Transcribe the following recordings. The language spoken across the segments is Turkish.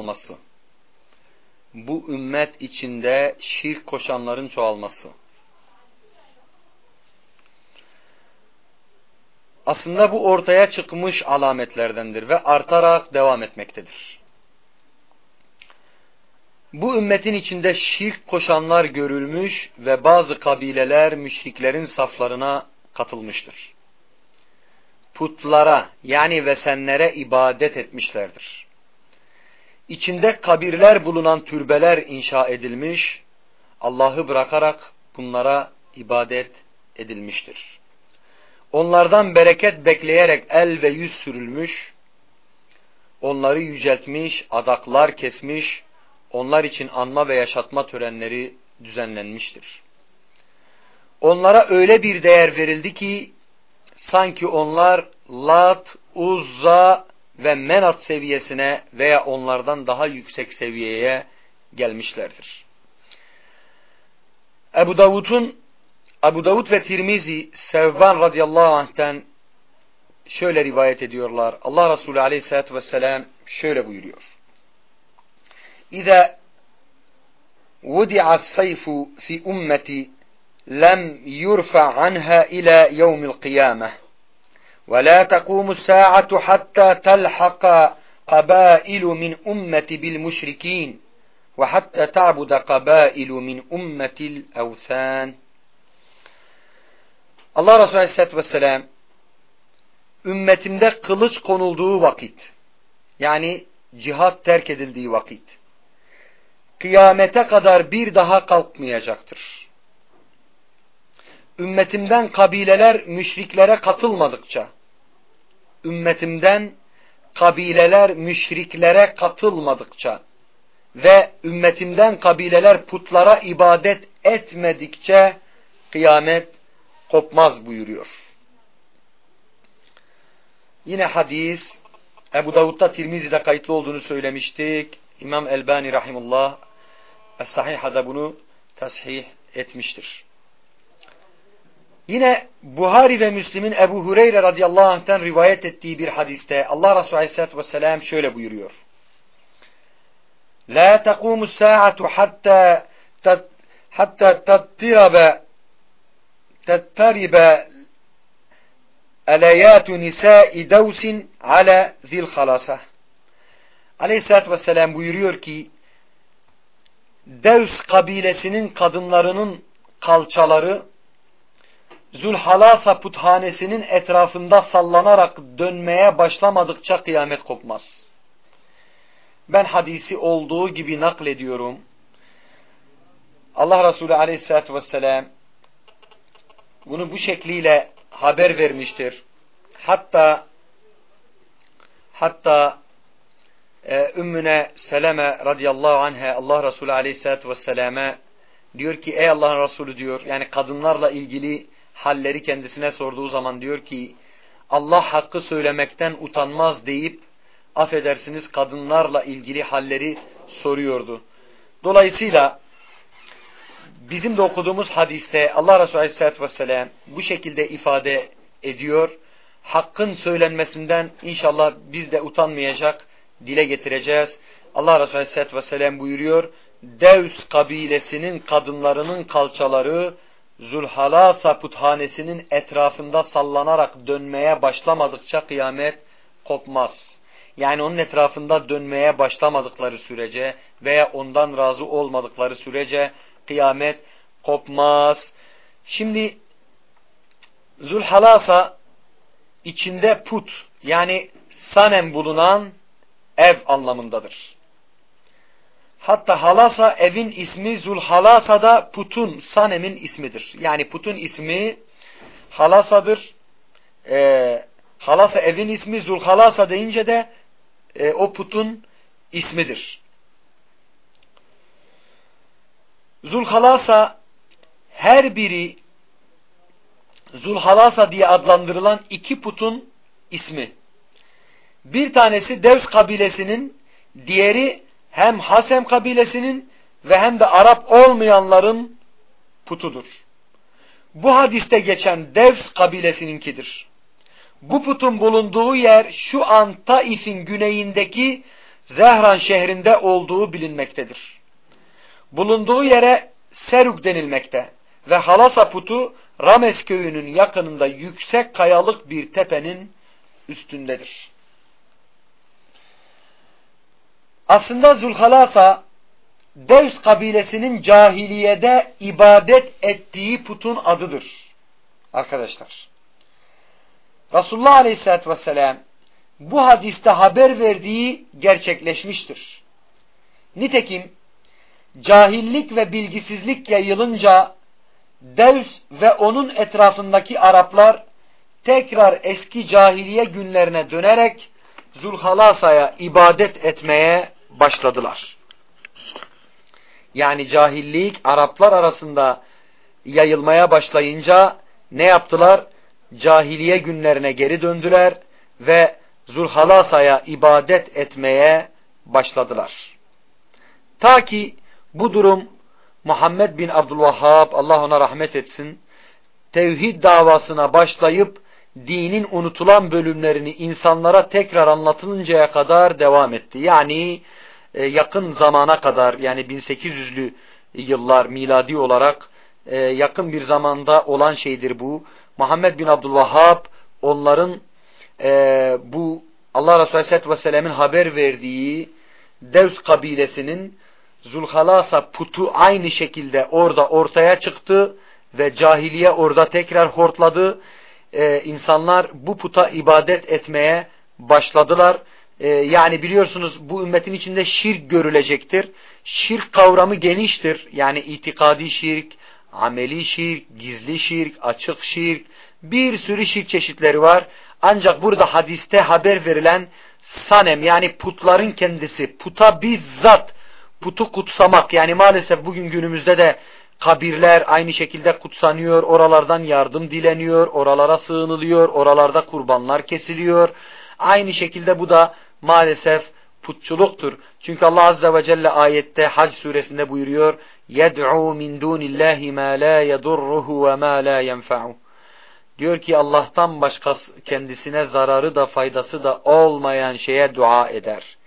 olması. Bu ümmet içinde şirk koşanların çoğalması. Aslında bu ortaya çıkmış alametlerdendir ve artarak devam etmektedir. Bu ümmetin içinde şirk koşanlar görülmüş ve bazı kabileler müşriklerin saflarına katılmıştır. Putlara yani vesenlere ibadet etmişlerdir. İçinde kabirler bulunan türbeler inşa edilmiş, Allah'ı bırakarak bunlara ibadet edilmiştir. Onlardan bereket bekleyerek el ve yüz sürülmüş, onları yüceltmiş, adaklar kesmiş, onlar için anma ve yaşatma törenleri düzenlenmiştir. Onlara öyle bir değer verildi ki sanki onlar Lat, Uzza ve Menat seviyesine veya onlardan daha yüksek seviyeye gelmişlerdir. Ebu Davud'un Ebu Davud ve Tirmizi Sevban radıyallahu anh'ten şöyle rivayet ediyorlar. Allah Resulü aleyhissalatü vesselam şöyle buyuruyor. İza vudi'a sayfu fi ummeti lem yurfa anha ila yevmil kıyameh ولا تقوم الساعة حتى تلحق قبائل من أمة بالمشركين وحتى تعبد قبائل من أمة الأوثان Allah Resulü Aleyhisselatü Vesselam ümmetimde kılıç konulduğu vakit yani cihat terk edildiği vakit kıyamete kadar bir daha kalkmayacaktır. Ümmetimden kabileler müşriklere katılmadıkça ümmetimden kabileler müşriklere katılmadıkça ve ümmetimden kabileler putlara ibadet etmedikçe kıyamet kopmaz buyuruyor. Yine hadis Ebu Davud'da Tirmizi'de kayıtlı olduğunu söylemiştik. İmam Elbani Rahimullah Es-Sahiha'da bunu tasih etmiştir. Yine Buhari ve Müslim'in Ebu Hureyre radıyallahu anh'ten rivayet ettiği bir hadiste Allah Resulü aleyhissalatü vesselam şöyle buyuruyor. La taqumu sa'atu hatta hatta tattirabe tattaribe alayatu nisa'i davsin ala zil halasa. Aleyhissalatü vesselam buyuruyor ki Devs kabilesinin kadınlarının kalçaları Zülhalasa puthanesinin etrafında sallanarak dönmeye başlamadıkça kıyamet kopmaz. Ben hadisi olduğu gibi naklediyorum. Allah Resulü aleyhissalatü vesselam bunu bu şekliyle haber vermiştir. Hatta hatta e, Ümmüne Seleme radıyallahu anhe Allah Resulü aleyhissalatü vesselame diyor ki ey Allah'ın Resulü diyor yani kadınlarla ilgili halleri kendisine sorduğu zaman diyor ki Allah hakkı söylemekten utanmaz deyip affedersiniz kadınlarla ilgili halleri soruyordu. Dolayısıyla bizim de okuduğumuz hadiste Allah Resulü Aleyhisselatü Vesselam bu şekilde ifade ediyor. Hakkın söylenmesinden inşallah biz de utanmayacak, dile getireceğiz. Allah Resulü Aleyhisselatü Vesselam buyuruyor. Devs kabilesinin kadınlarının kalçaları Zulhalasa puthanesinin etrafında sallanarak dönmeye başlamadıkça kıyamet kopmaz. Yani onun etrafında dönmeye başlamadıkları sürece veya ondan razı olmadıkları sürece kıyamet kopmaz. Şimdi Zulhalasa içinde put yani sanem bulunan ev anlamındadır. Hatta halasa evin ismi Zulhalasa da putun, sanemin ismidir. Yani putun ismi halasadır. Ee, halasa evin ismi Zulhalasa deyince de e, o putun ismidir. Zulhalasa her biri Zulhalasa diye adlandırılan iki putun ismi. Bir tanesi Devs kabilesinin, diğeri hem Hasem kabilesinin ve hem de Arap olmayanların putudur. Bu hadiste geçen Devs kabilesininkidir. Bu putun bulunduğu yer şu an Taif'in güneyindeki Zehran şehrinde olduğu bilinmektedir. Bulunduğu yere Seruk denilmekte ve Halasa putu Rames köyünün yakınında yüksek kayalık bir tepenin üstündedir. Aslında Zulhalasa Devs kabilesinin cahiliyede ibadet ettiği putun adıdır. Arkadaşlar. Resulullah Aleyhisselatü Vesselam bu hadiste haber verdiği gerçekleşmiştir. Nitekim cahillik ve bilgisizlik yayılınca Devs ve onun etrafındaki Araplar tekrar eski cahiliye günlerine dönerek Zulhalasa'ya ibadet etmeye başladılar. Yani cahillik Araplar arasında yayılmaya başlayınca ne yaptılar? Cahiliye günlerine geri döndüler ve Zulhalasa'ya ibadet etmeye başladılar. Ta ki bu durum Muhammed bin Abdülvahhab Allah ona rahmet etsin tevhid davasına başlayıp dinin unutulan bölümlerini insanlara tekrar anlatılıncaya kadar devam etti. Yani e, yakın zamana kadar yani 1800'lü yıllar miladi olarak e, yakın bir zamanda olan şeydir bu. Muhammed bin Abdülvahhab onların e, bu Allah Resulü Aleyhisselatü Vesselam'ın haber verdiği Devs kabilesinin Zulhalasa putu aynı şekilde orada ortaya çıktı ve cahiliye orada tekrar hortladı. Ee, insanlar bu puta ibadet etmeye başladılar. Ee, yani biliyorsunuz bu ümmetin içinde şirk görülecektir. Şirk kavramı geniştir. Yani itikadi şirk, ameli şirk, gizli şirk, açık şirk, bir sürü şirk çeşitleri var. Ancak burada hadiste haber verilen sanem yani putların kendisi, puta bizzat putu kutsamak yani maalesef bugün günümüzde de kabirler aynı şekilde kutsanıyor, oralardan yardım dileniyor, oralara sığınılıyor, oralarda kurbanlar kesiliyor. Aynı şekilde bu da maalesef putçuluktur. Çünkü Allah Azze ve Celle ayette Hac suresinde buyuruyor يَدْعُوا مِنْ دُونِ اللّٰهِ مَا لَا يَضُرُّهُ وَمَا لَا يَنْفَعُهُ Diyor ki Allah'tan başka kendisine zararı da faydası da olmayan şeye dua eder.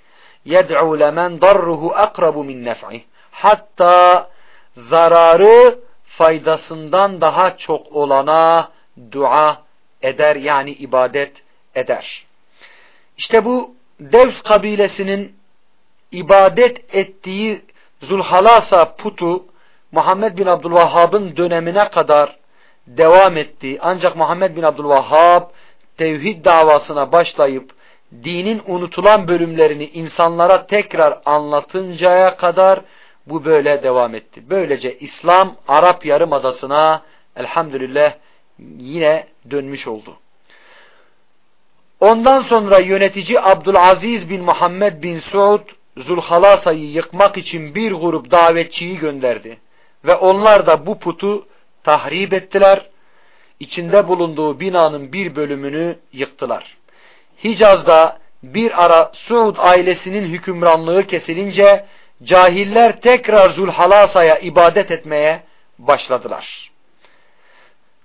يَدْعُوا لَمَنْ ضَرُّهُ أَقْرَبُ مِنْ نَفْعِهِ Hatta zararı faydasından daha çok olana dua eder yani ibadet eder. İşte bu Devs kabilesinin ibadet ettiği Zulhalasa putu Muhammed bin Abdülvahhab'ın dönemine kadar devam etti. Ancak Muhammed bin Abdülvahhab tevhid davasına başlayıp dinin unutulan bölümlerini insanlara tekrar anlatıncaya kadar bu böyle devam etti. Böylece İslam Arap Yarımadası'na elhamdülillah yine dönmüş oldu. Ondan sonra yönetici Abdülaziz bin Muhammed bin Suud Zulhalasa'yı yıkmak için bir grup davetçiyi gönderdi. Ve onlar da bu putu tahrip ettiler. İçinde bulunduğu binanın bir bölümünü yıktılar. Hicaz'da bir ara Suud ailesinin hükümranlığı kesilince cahiller tekrar Zulhalasa'ya ibadet etmeye başladılar.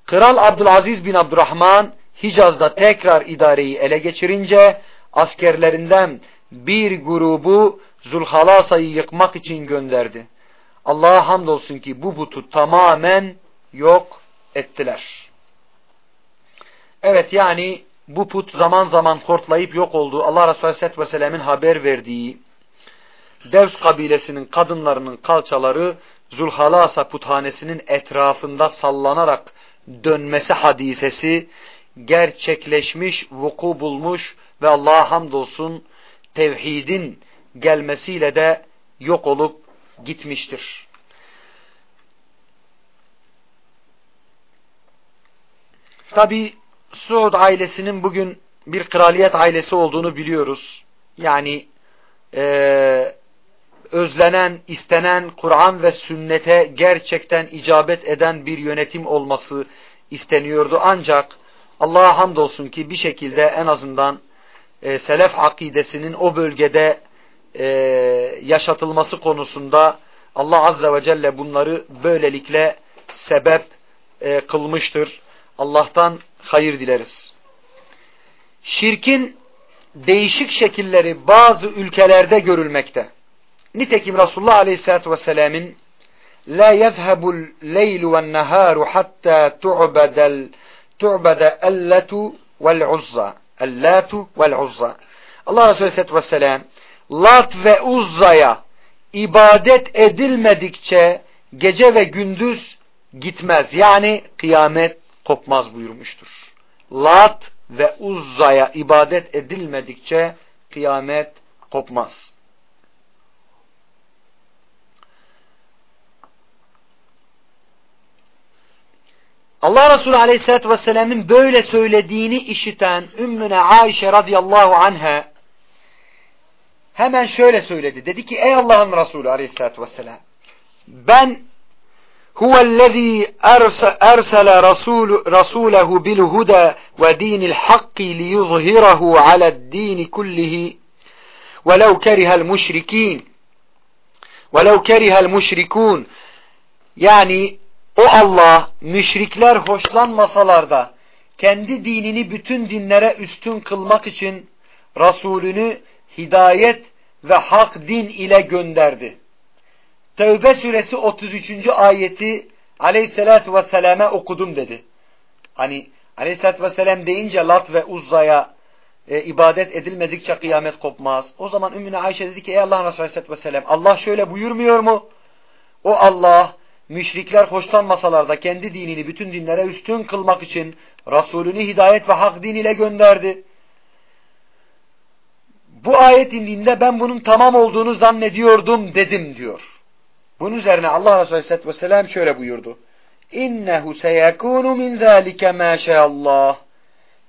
Kral Abdülaziz bin Abdurrahman Hicaz'da tekrar idareyi ele geçirince askerlerinden bir grubu Zulhalasa'yı yıkmak için gönderdi. Allah'a hamdolsun ki bu butu tamamen yok ettiler. Evet yani bu put zaman zaman hortlayıp yok oldu. Allah Resulü Aleyhisselatü Vesselam'ın haber verdiği Devs kabilesinin kadınlarının kalçaları Zulhalasa puthanesinin etrafında sallanarak dönmesi hadisesi gerçekleşmiş, vuku bulmuş ve Allah'a hamdolsun tevhidin gelmesiyle de yok olup gitmiştir. Tabi Suud ailesinin bugün bir kraliyet ailesi olduğunu biliyoruz. Yani e, özlenen, istenen Kur'an ve sünnete gerçekten icabet eden bir yönetim olması isteniyordu. Ancak Allah'a hamdolsun ki bir şekilde en azından e, selef akidesinin o bölgede e, yaşatılması konusunda Allah Azze ve Celle bunları böylelikle sebep e, kılmıştır. Allah'tan hayır dileriz. Şirkin değişik şekilleri bazı ülkelerde görülmekte. Nitekim Resulullah Aleyhisselatü Vesselam'ın La yezhebul leylu ve neharu hatta tu'bedel tu'bede elletu vel uzza. Ellatu vel uzza. Allah Resulü Aleyhisselatü Vesselam Lat ve Uzza'ya ibadet edilmedikçe gece ve gündüz gitmez. Yani kıyamet kopmaz buyurmuştur. Lat ve Uzza'ya ibadet edilmedikçe kıyamet kopmaz. Allah Resulü Aleyhisselatü Vesselam'ın böyle söylediğini işiten Ümmüne Ayşe radıyallahu anha hemen şöyle söyledi. Dedi ki ey Allah'ın Resulü Aleyhisselatü Vesselam ben huvellezî ersele rasulehu bil huda ve dinil hakki liyuzhirahu ale'd-dini kullihi velev kerihel müşrikîn velev kerihel müşrikûn yani o Allah müşrikler hoşlanmasalar da kendi dinini bütün dinlere üstün kılmak için Resulünü hidayet ve hak din ile gönderdi. Tevbe suresi 33. ayeti aleyhissalatü vesselam'e okudum dedi. Hani aleyhissalatü vesselam deyince Lat ve Uzza'ya e, ibadet edilmedikçe kıyamet kopmaz. O zaman Ümmüne Ayşe dedi ki ey Allah Resulü aleyhissalatü vesselam Allah şöyle buyurmuyor mu? O Allah müşrikler hoşlanmasalar da kendi dinini bütün dinlere üstün kılmak için Resulünü hidayet ve hak din ile gönderdi. Bu ayet indiğinde ben bunun tamam olduğunu zannediyordum dedim diyor. Bunun üzerine Allah Resulü Aleyhisselatü Vesselam şöyle buyurdu. İnnehu seyekûnu min zâlike mâ.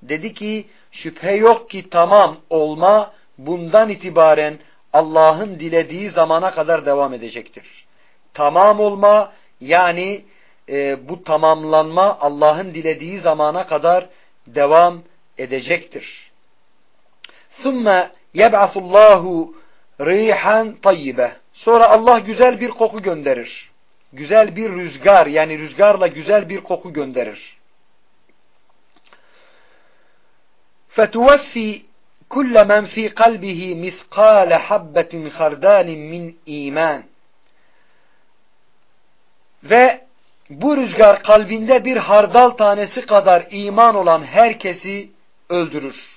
Dedi ki şüphe yok ki tamam olma bundan itibaren Allah'ın dilediği zamana kadar devam edecektir. Tamam olma yani e, bu tamamlanma Allah'ın dilediği zamana kadar devam edecektir. ثُمَّ يَبْعَثُ اللّٰهُ rihan tayyibe. Sonra Allah güzel bir koku gönderir. Güzel bir rüzgar yani rüzgarla güzel bir koku gönderir. فَتُوَفِّي كُلَّ مَنْ فِي قَلْبِهِ مِثْقَالَ حَبَّةٍ خَرْدَالٍ مِنْ iman. Ve bu rüzgar kalbinde bir hardal tanesi kadar iman olan herkesi öldürür.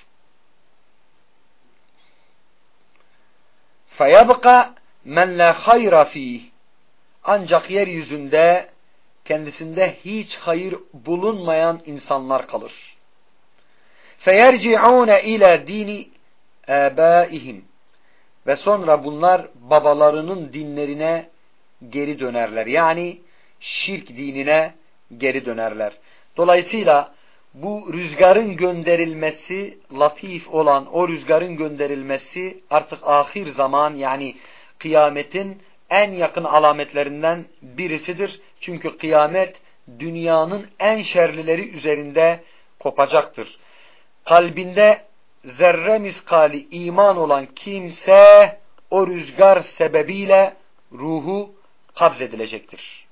فَيَبْقَ مَنْ لَا خَيْرَ ف۪يهِ Ancak yeryüzünde kendisinde hiç hayır bulunmayan insanlar kalır. فَيَرْجِعُونَ اِلَى dini اَبَائِهِمْ Ve sonra bunlar babalarının dinlerine geri dönerler. Yani şirk dinine geri dönerler. Dolayısıyla bu rüzgarın gönderilmesi, latif olan o rüzgarın gönderilmesi artık ahir zaman yani kıyametin en yakın alametlerinden birisidir. Çünkü kıyamet dünyanın en şerlileri üzerinde kopacaktır. Kalbinde zerre miskali iman olan kimse o rüzgar sebebiyle ruhu kabzedilecektir.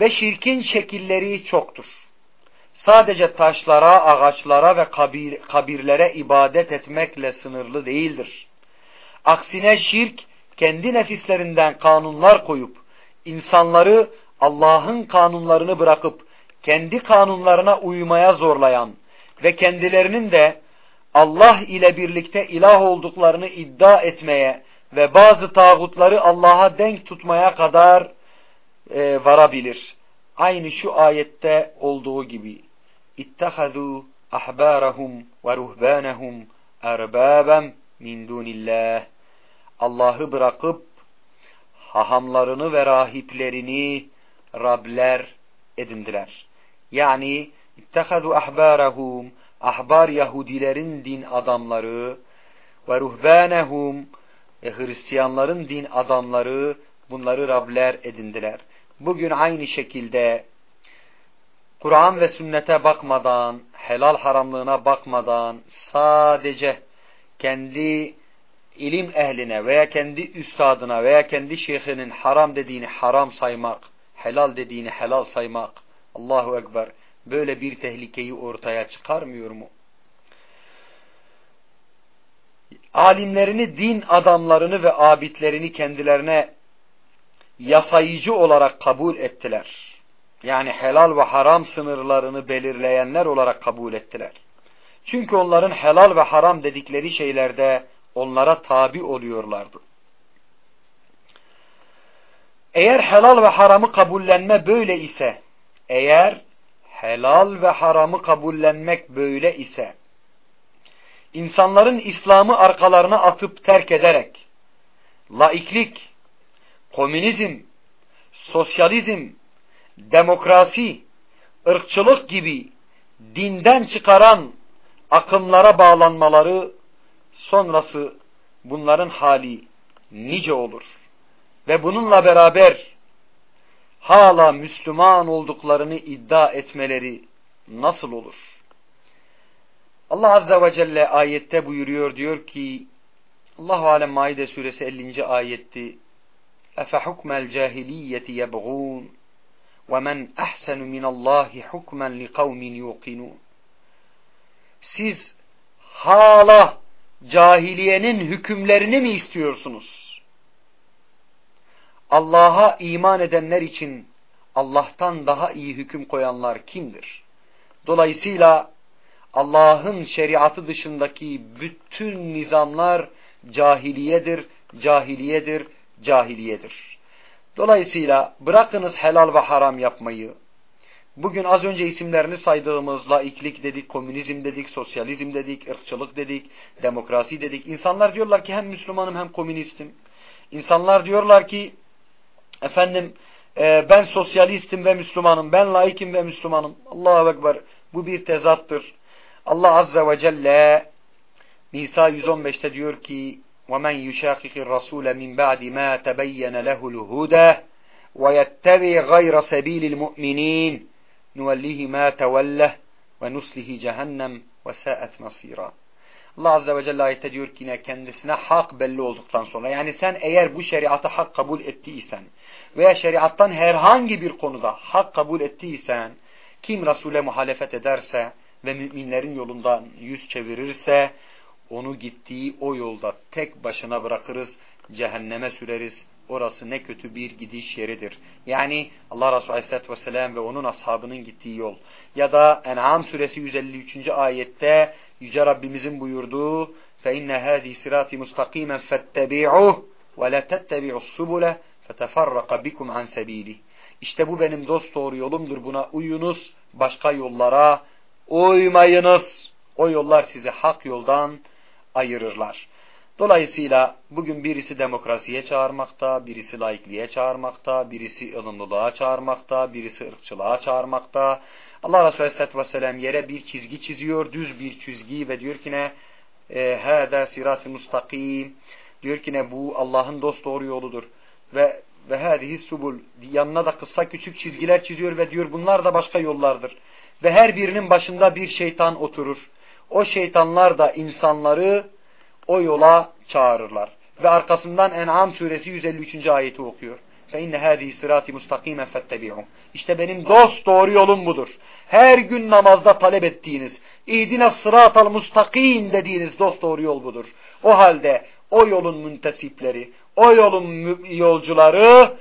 Ve şirkin şekilleri çoktur. Sadece taşlara, ağaçlara ve kabir, kabirlere ibadet etmekle sınırlı değildir. Aksine şirk kendi nefislerinden kanunlar koyup insanları Allah'ın kanunlarını bırakıp kendi kanunlarına uymaya zorlayan ve kendilerinin de Allah ile birlikte ilah olduklarını iddia etmeye ve bazı tağutları Allah'a denk tutmaya kadar e, varabilir. Aynı şu ayette olduğu gibi. İttehazû ahbârahum ve ruhbânehum erbâben min dûnillâh. Allah'ı bırakıp hahamlarını ve rahiplerini Rabler edindiler. Yani ittehadu ahbarahum ahbar Yahudilerin din adamları ve ruhbanehum e, Hristiyanların din adamları bunları Rabler edindiler bugün aynı şekilde Kur'an ve sünnete bakmadan, helal haramlığına bakmadan sadece kendi ilim ehline veya kendi üstadına veya kendi şeyhinin haram dediğini haram saymak, helal dediğini helal saymak, Allahu Ekber, böyle bir tehlikeyi ortaya çıkarmıyor mu? alimlerini, din adamlarını ve abidlerini kendilerine yasayıcı olarak kabul ettiler. Yani helal ve haram sınırlarını belirleyenler olarak kabul ettiler. Çünkü onların helal ve haram dedikleri şeylerde onlara tabi oluyorlardı. Eğer helal ve haramı kabullenme böyle ise, eğer helal ve haramı kabullenmek böyle ise, insanların İslam'ı arkalarına atıp terk ederek, laiklik, komünizm, sosyalizm, demokrasi, ırkçılık gibi dinden çıkaran akımlara bağlanmaları sonrası bunların hali nice olur. Ve bununla beraber hala Müslüman olduklarını iddia etmeleri nasıl olur? Allah Azze ve Celle ayette buyuruyor diyor ki Allahu Alem Maide suresi 50. ayetti اَفَحُكْمَ الْجَاهِلِيَّةِ يَبْغُونَ وَمَنْ أَحْسَنُ مِنَ اللّٰهِ حُكْمًا لِقَوْمٍ يُوقِنُونَ Siz hala cahiliyenin hükümlerini mi istiyorsunuz? Allah'a iman edenler için Allah'tan daha iyi hüküm koyanlar kimdir? Dolayısıyla Allah'ın şeriatı dışındaki bütün nizamlar cahiliyedir, cahiliyedir, cahiliyedir. Dolayısıyla bırakınız helal ve haram yapmayı. Bugün az önce isimlerini saydığımız laiklik dedik, komünizm dedik, sosyalizm dedik, ırkçılık dedik, demokrasi dedik. İnsanlar diyorlar ki hem Müslümanım hem komünistim. İnsanlar diyorlar ki efendim e, ben sosyalistim ve Müslümanım, ben laikim ve Müslümanım. Allahu Ekber. Bu bir tezattır. Allah Azze ve Celle Nisa 115'te diyor ki وَمَنْ يُشَاقِقِ الرَّسُولَ مِنْ بَعْدِ مَا تَبَيَّنَ لَهُ الْهُدَى وَيَتَّبِعْ غَيْرَ سَب۪يلِ الْمُؤْمِنِينَ نُوَلِّهِ مَا تَوَلَّهِ وَنُسْلِهِ جَهَنَّمْ وَسَاءَتْ مَصِيرًا Allah Azze ve Celle ayette diyor ki yine kendisine hak belli olduktan sonra yani sen eğer bu şeriatı hak kabul ettiysen veya şeriattan herhangi bir konuda hak kabul ettiysen kim Resul'e muhalefet ederse ve müminlerin yolundan yüz çevirirse onu gittiği o yolda tek başına bırakırız, cehenneme süreriz. Orası ne kötü bir gidiş yeridir. Yani Allah Resulü Aleyhisselatü Vesselam ve onun ashabının gittiği yol. Ya da En'am suresi 153. ayette Yüce Rabbimizin buyurduğu فَاِنَّ هَذ۪ي سِرَاتِ مُسْتَقِيمًا فَاتَّبِعُهُ وَلَا تَتَّبِعُوا السُّبُلَ فَتَفَرَّقَ بِكُمْ عَنْ سَب۪يلِهِ İşte bu benim dost doğru yolumdur. Buna uyunuz. Başka yollara uymayınız. O yollar sizi hak yoldan ayırırlar. Dolayısıyla bugün birisi demokrasiye çağırmakta, birisi laikliğe çağırmakta, birisi ılımlılığa çağırmakta, birisi ırkçılığa çağırmakta. Allah Resulü Aleyhisselatü Vesselam yere bir çizgi çiziyor, düz bir çizgi ve diyor ki ne? Hâdâ sirat-ı mustakim. Diyor ki ne? Bu Allah'ın dost doğru yoludur. Ve ve hâzihi subul. Yanına da kısa küçük çizgiler çiziyor ve diyor bunlar da başka yollardır. Ve her birinin başında bir şeytan oturur O şeytanlar da insanları o yola çağırırlar. Ve arkasından En'am suresi 153. ayeti okuyor. فَاِنَّ هَذ۪ي سِرَاتِ مُسْتَقِيمًا فَاتَّبِعُوا İşte benim dost doğru yolum budur. Her gün namazda talep ettiğiniz, اِهْدِنَ الصِّرَاطَ الْمُسْتَقِيمِ dediğiniz dost doğru yol budur. O halde o yolun müntesipleri, o yolun yolcuları,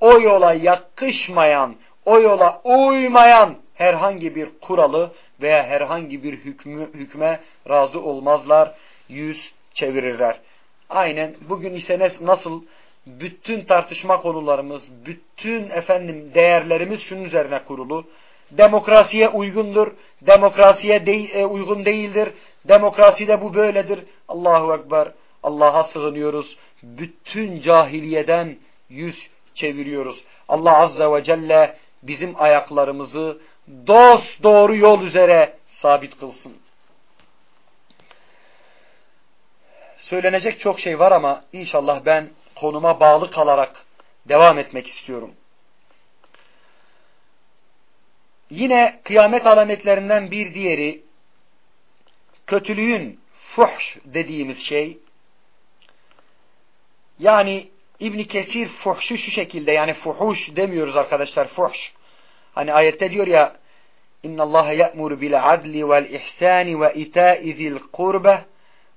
o yola yakışmayan, o yola uymayan herhangi bir kuralı veya herhangi bir hükmü, hükme razı olmazlar, yüz çevirirler. Aynen bugün ise nasıl bütün tartışma konularımız, bütün efendim değerlerimiz şunun üzerine kurulu. Demokrasiye uygundur, demokrasiye de, e, uygun değildir, demokraside bu böyledir. Allahu Ekber, Allah'a sığınıyoruz. Bütün cahiliyeden yüz çeviriyoruz. Allah Azze ve Celle bizim ayaklarımızı dost doğru yol üzere sabit kılsın. Söylenecek çok şey var ama inşallah ben konuma bağlı kalarak devam etmek istiyorum. Yine kıyamet alametlerinden bir diğeri kötülüğün fuhş dediğimiz şey yani İbn Kesir fuhşu şu şekilde yani fuhuş demiyoruz arkadaşlar fuhş. Hani ayette diyor ya vel ihsani ve ita'i zil kurbe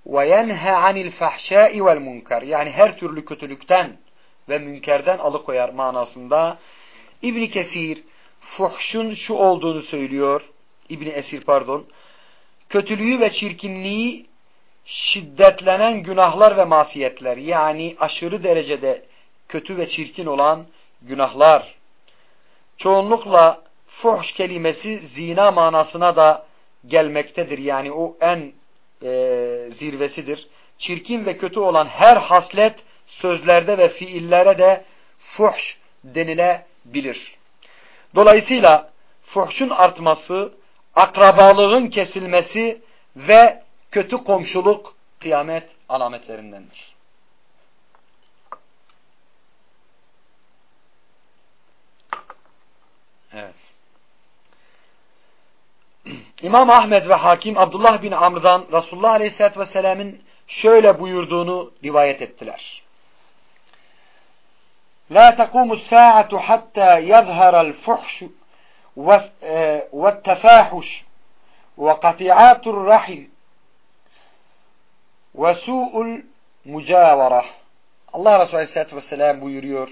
ve yenhe anil fahşai vel munkar. Yani her türlü kötülükten ve münkerden alıkoyar manasında. İbni Kesir fuhşun şu olduğunu söylüyor. İbni Esir pardon. Kötülüğü ve çirkinliği şiddetlenen günahlar ve masiyetler. Yani aşırı derecede kötü ve çirkin olan günahlar. Çoğunlukla fuhş kelimesi zina manasına da gelmektedir. Yani o en e, zirvesidir. Çirkin ve kötü olan her haslet sözlerde ve fiillere de fuhş denilebilir. Dolayısıyla fuhşun artması, akrabalığın kesilmesi ve kötü komşuluk kıyamet alametlerindendir. Evet. İmam Ahmed ve Hakim Abdullah bin Amr'dan Resulullah Aleyhisselatü Vesselam'ın şöyle buyurduğunu rivayet ettiler. La takumu saatu hatta yazharal fuhş ve tefahuş ve kati'atur rahil ve su'ul mücavara. Allah Resulü Aleyhisselatü Vesselam buyuruyor.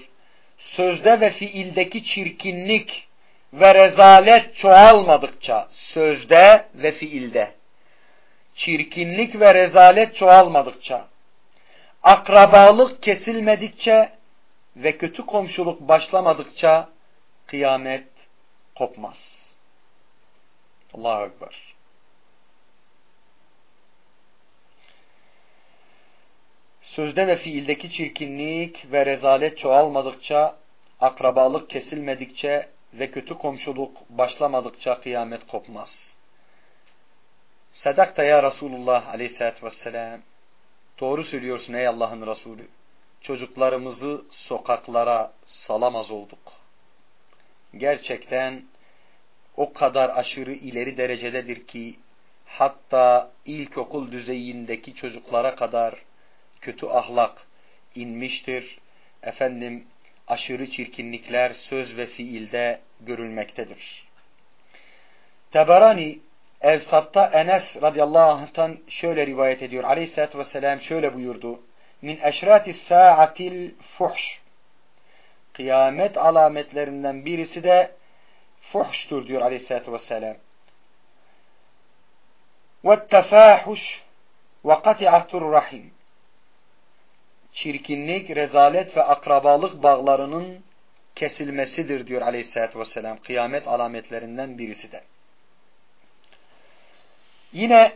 Sözde ve fiildeki çirkinlik ve rezalet çoğalmadıkça, sözde ve fiilde, çirkinlik ve rezalet çoğalmadıkça, akrabalık kesilmedikçe ve kötü komşuluk başlamadıkça kıyamet kopmaz. Allahu Ekber. Sözde ve fiildeki çirkinlik ve rezalet çoğalmadıkça, akrabalık kesilmedikçe ve kötü komşuluk başlamadıkça kıyamet kopmaz. Sedakta ya Resulullah aleyhissalatü vesselam. Doğru söylüyorsun ey Allah'ın Resulü. Çocuklarımızı sokaklara salamaz olduk. Gerçekten o kadar aşırı ileri derecededir ki hatta ilkokul düzeyindeki çocuklara kadar kötü ahlak inmiştir. Efendim aşırı çirkinlikler söz ve fiilde görülmektedir. Teberani Evsat'ta Enes radıyallahu anh'tan şöyle rivayet ediyor. Aleyhisselatü vesselam şöyle buyurdu. Min eşrati sa'atil fuhş. Kıyamet alametlerinden birisi de fuhştur diyor aleyhissalatü vesselam. Ve tefahuş ve kati'atur rahim. Çirkinlik, rezalet ve akrabalık bağlarının kesilmesidir diyor aleyhissalatü vesselam. Kıyamet alametlerinden birisi de. Yine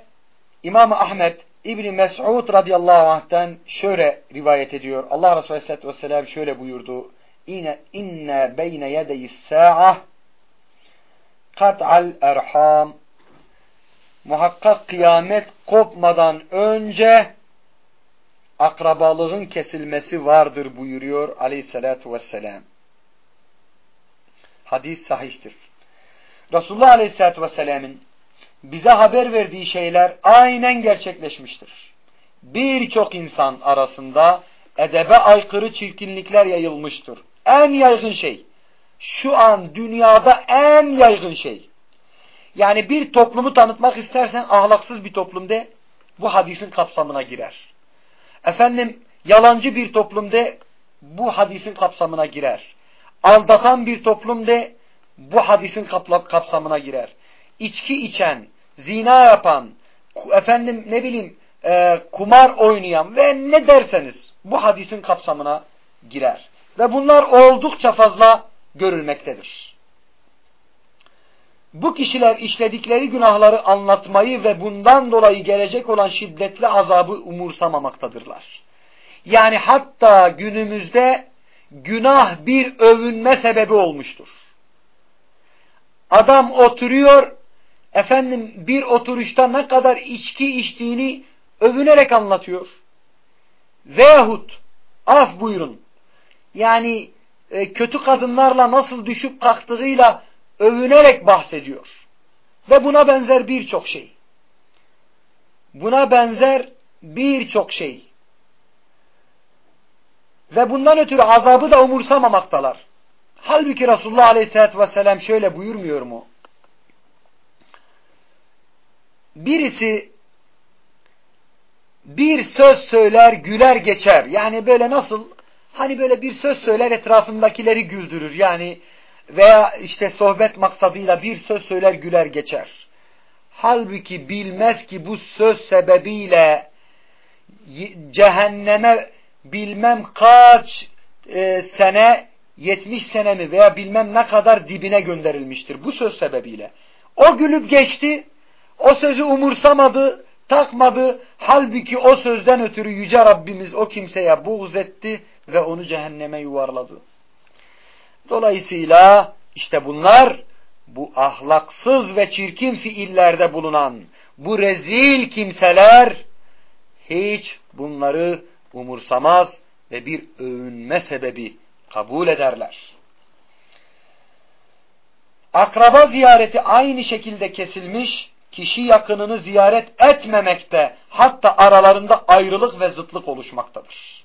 İmam Ahmet İbni Mes'ud radıyallahu anh'ten şöyle rivayet ediyor. Allah Resulü aleyhissalatü vesselam şöyle buyurdu. İnne, inne beyne yedeyi sa'ah kat'al erham muhakkak kıyamet kopmadan önce akrabalığın kesilmesi vardır buyuruyor aleyhissalatu vesselam. Hadis sahihtir. Resulullah aleyhissalatu vesselamın bize haber verdiği şeyler aynen gerçekleşmiştir. Birçok insan arasında edebe aykırı çirkinlikler yayılmıştır. En yaygın şey şu an dünyada en yaygın şey. Yani bir toplumu tanıtmak istersen ahlaksız bir toplum de bu hadisin kapsamına girer. Efendim yalancı bir toplum de bu hadisin kapsamına girer. Aldatan bir toplum de bu hadisin kapsamına girer. İçki içen, zina yapan, efendim ne bileyim e, kumar oynayan ve ne derseniz bu hadisin kapsamına girer. Ve bunlar oldukça fazla görülmektedir. Bu kişiler işledikleri günahları anlatmayı ve bundan dolayı gelecek olan şiddetli azabı umursamaktadırlar. Yani hatta günümüzde günah bir övünme sebebi olmuştur. Adam oturuyor, efendim bir oturuşta ne kadar içki içtiğini övünerek anlatıyor. Veyahut, af buyurun, yani e, kötü kadınlarla nasıl düşüp kalktığıyla övünerek bahsediyor. Ve buna benzer birçok şey. Buna benzer birçok şey. Ve bundan ötürü azabı da umursamamaktalar. Halbuki Resulullah Aleyhisselatü Vesselam şöyle buyurmuyor mu? Birisi bir söz söyler güler geçer. Yani böyle nasıl? Hani böyle bir söz söyler etrafındakileri güldürür. Yani veya işte sohbet maksadıyla bir söz söyler güler geçer. Halbuki bilmez ki bu söz sebebiyle cehenneme bilmem kaç e, sene 70 sene mi veya bilmem ne kadar dibine gönderilmiştir bu söz sebebiyle. O gülüp geçti, o sözü umursamadı, takmadı. Halbuki o sözden ötürü Yüce Rabbimiz o kimseye buğz etti ve onu cehenneme yuvarladı. Dolayısıyla işte bunlar bu ahlaksız ve çirkin fiillerde bulunan bu rezil kimseler hiç bunları umursamaz ve bir övünme sebebi kabul ederler. Akraba ziyareti aynı şekilde kesilmiş, kişi yakınını ziyaret etmemekte, hatta aralarında ayrılık ve zıtlık oluşmaktadır.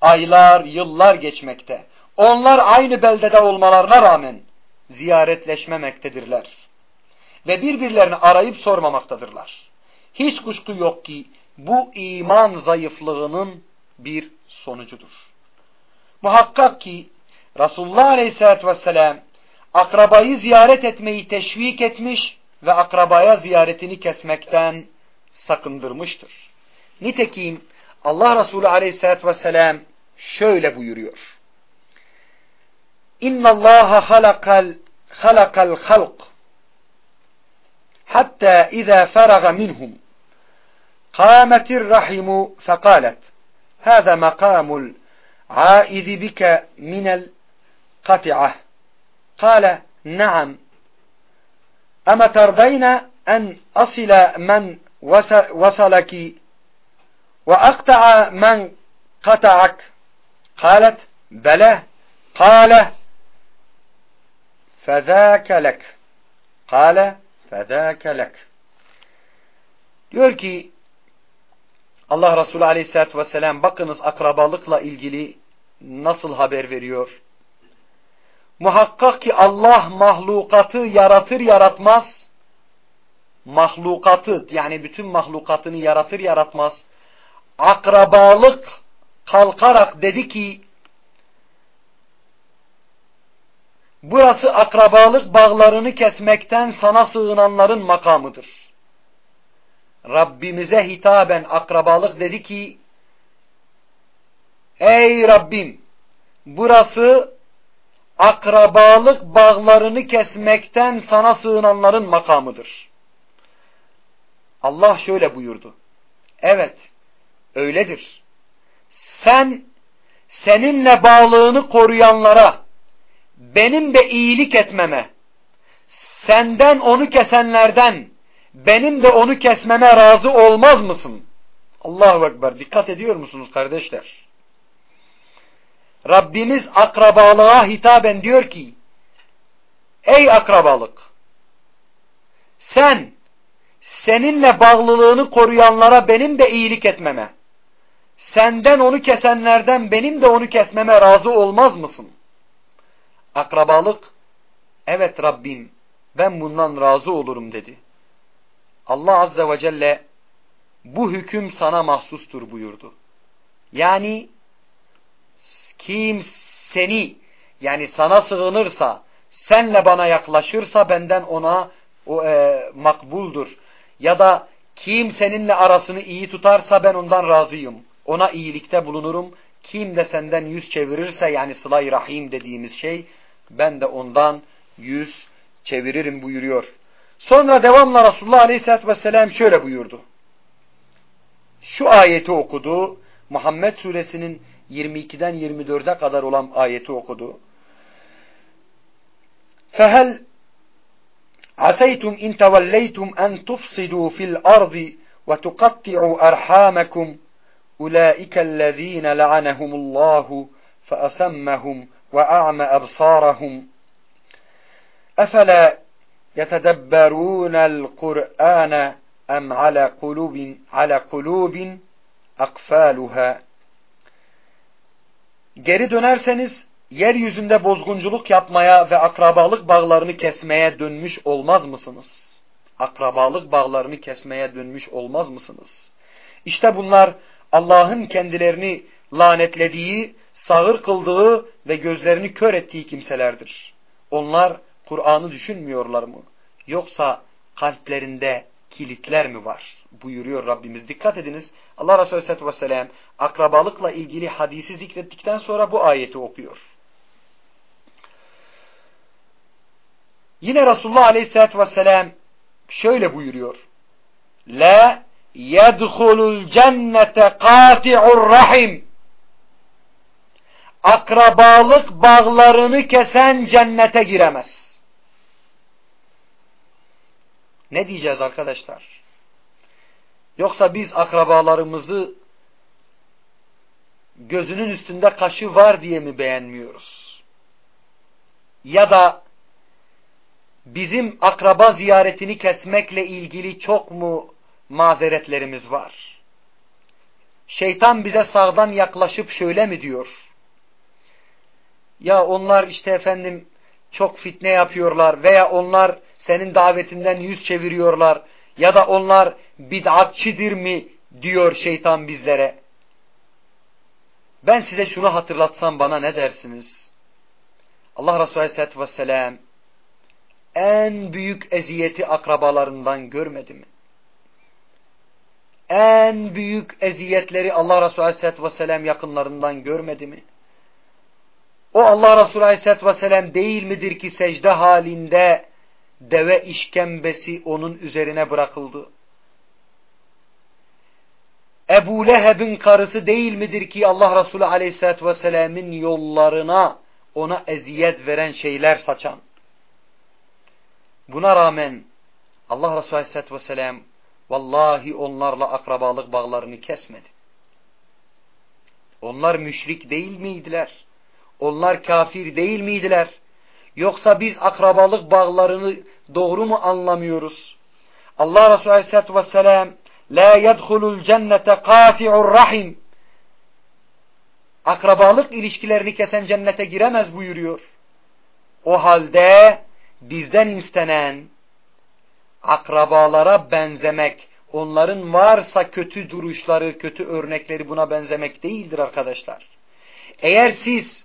Aylar, yıllar geçmekte. Onlar aynı beldede olmalarına rağmen ziyaretleşmemektedirler. Ve birbirlerini arayıp sormamaktadırlar. Hiç kuşku yok ki bu iman zayıflığının bir sonucudur. Muhakkak ki Resulullah Aleyhisselatü Vesselam akrabayı ziyaret etmeyi teşvik etmiş ve akrabaya ziyaretini kesmekten sakındırmıştır. Nitekim Allah Resulü Aleyhisselatü Vesselam şöyle buyuruyor. إن الله خلق, خلق الخلق حتى إذا فرغ منهم. قامت الرحم فقالت هذا مقام العائذ بك من القطعة. قال نعم. أما ترضين أن أصل من وصلك؟ وأقطع من قطعك؟ قالت بلى. قال فذاك لك قال فذاك لك diyor ki Allah Resulü Aleyhisselatü Vesselam bakınız akrabalıkla ilgili nasıl haber veriyor? Muhakkak ki Allah mahlukatı yaratır yaratmaz, mahlukatı yani bütün mahlukatını yaratır yaratmaz, akrabalık kalkarak dedi ki, burası akrabalık bağlarını kesmekten sana sığınanların makamıdır. Rabbimize hitaben akrabalık dedi ki, Ey Rabbim burası akrabalık bağlarını kesmekten sana sığınanların makamıdır. Allah şöyle buyurdu. Evet, öyledir. Sen seninle bağlığını koruyanlara benim de iyilik etmeme, senden onu kesenlerden benim de onu kesmeme razı olmaz mısın? Allahu Ekber. Dikkat ediyor musunuz kardeşler? Rabbimiz akrabalığa hitaben diyor ki Ey akrabalık sen seninle bağlılığını koruyanlara benim de iyilik etmeme senden onu kesenlerden benim de onu kesmeme razı olmaz mısın? Akrabalık evet Rabbim ben bundan razı olurum dedi. Allah Azze ve Celle bu hüküm sana mahsustur buyurdu. Yani kim seni yani sana sığınırsa, senle bana yaklaşırsa benden ona o e, makbuldur. Ya da kim seninle arasını iyi tutarsa ben ondan razıyım. Ona iyilikte bulunurum. Kim de senden yüz çevirirse yani sıla rahim dediğimiz şey ben de ondan yüz çeviririm buyuruyor. Sonra devamla Resulullah Aleyhisselatü Vesselam şöyle buyurdu. Şu ayeti okudu. Muhammed Suresinin 22'den 24'e kadar olan ayeti okudu. Fehel asaytum in tawallaytum en tufsidu fil ardi ve tuqatti'u erhamakum ulaikellezine la'anehumullahu feasammahum فَأَسَمَّهُمْ وَأَعْمَ أَبْصَارَهُمْ أَفَلَا يَتَدَبَّرُونَ الْقُرْآنَ أَمْ عَلَى قُلُوبٍ عَلَى قُلُوبٍ أَقْفَالُهَا Geri dönerseniz yeryüzünde bozgunculuk yapmaya ve akrabalık bağlarını kesmeye dönmüş olmaz mısınız? Akrabalık bağlarını kesmeye dönmüş olmaz mısınız? İşte bunlar Allah'ın kendilerini lanetlediği, sağır kıldığı ve gözlerini kör ettiği kimselerdir. Onlar Kur'an'ı düşünmüyorlar mı? Yoksa kalplerinde kilitler mi var? Buyuruyor Rabbimiz. Dikkat ediniz. Allah Resulü Aleyhisselatü Vesselam akrabalıkla ilgili hadisi zikrettikten sonra bu ayeti okuyor. Yine Resulullah Aleyhisselatü Vesselam şöyle buyuruyor. La yedhulul cennete kati'ur rahim. Akrabalık bağlarını kesen cennete giremez. Ne diyeceğiz arkadaşlar? Yoksa biz akrabalarımızı gözünün üstünde kaşı var diye mi beğenmiyoruz? Ya da bizim akraba ziyaretini kesmekle ilgili çok mu mazeretlerimiz var? Şeytan bize sağdan yaklaşıp şöyle mi diyor? Ya onlar işte efendim çok fitne yapıyorlar veya onlar senin davetinden yüz çeviriyorlar ya da onlar bid'atçidir mi diyor şeytan bizlere. Ben size şunu hatırlatsam bana ne dersiniz? Allah Resulü Aleyhisselatü Vesselam en büyük eziyeti akrabalarından görmedi mi? En büyük eziyetleri Allah Resulü Aleyhisselatü Vesselam yakınlarından görmedi mi? O Allah Resulü Aleyhisselatü Vesselam değil midir ki secde halinde deve işkembesi onun üzerine bırakıldı? Ebu Leheb'in karısı değil midir ki Allah Resulü Aleyhisselatü Vesselam'ın yollarına ona eziyet veren şeyler saçan? Buna rağmen Allah Resulü Aleyhisselatü Vesselam vallahi onlarla akrabalık bağlarını kesmedi. Onlar müşrik değil miydiler? Onlar kafir değil miydiler? Yoksa biz akrabalık bağlarını doğru mu anlamıyoruz? Allah Resulü Aleyhisselatü Vesselam La yedhulul cennete kati'ur rahim Akrabalık ilişkilerini kesen cennete giremez buyuruyor. O halde bizden istenen akrabalara benzemek, onların varsa kötü duruşları, kötü örnekleri buna benzemek değildir arkadaşlar. Eğer siz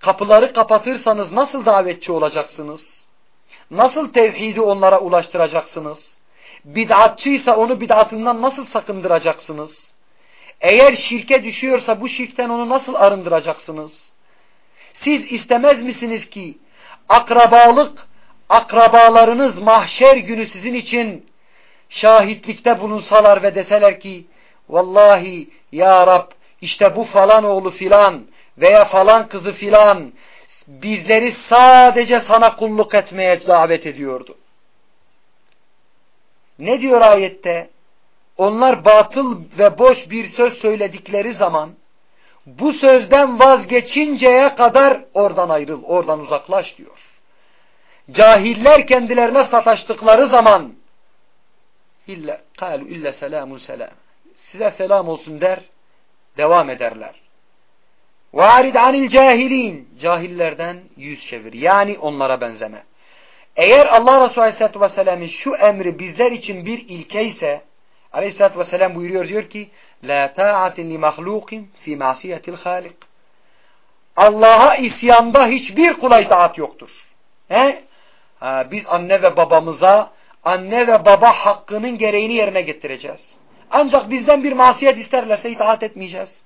kapıları kapatırsanız nasıl davetçi olacaksınız? Nasıl tevhidi onlara ulaştıracaksınız? Bid'atçıysa onu bid'atından nasıl sakındıracaksınız? Eğer şirke düşüyorsa bu şirkten onu nasıl arındıracaksınız? Siz istemez misiniz ki akrabalık, akrabalarınız mahşer günü sizin için şahitlikte bulunsalar ve deseler ki vallahi ya Rab işte bu falan oğlu filan veya falan kızı filan bizleri sadece sana kulluk etmeye davet ediyordu. Ne diyor ayette? Onlar batıl ve boş bir söz söyledikleri zaman bu sözden vazgeçinceye kadar oradan ayrıl, oradan uzaklaş diyor. Cahiller kendilerine sataştıkları zaman illa kalu illa selamun selam. Size selam olsun der, devam ederler. Varid anil cahilin. Cahillerden yüz çevir. Yani onlara benzeme. Eğer Allah Resulü Aleyhisselatü Vesselam'ın şu emri bizler için bir ilke ise Aleyhisselatü Vesselam buyuruyor diyor ki ta'atin li mahlukin fi masiyetil halik. Allah'a isyanda hiçbir kula itaat yoktur. He? Ha, biz anne ve babamıza anne ve baba hakkının gereğini yerine getireceğiz. Ancak bizden bir masiyet isterlerse itaat etmeyeceğiz.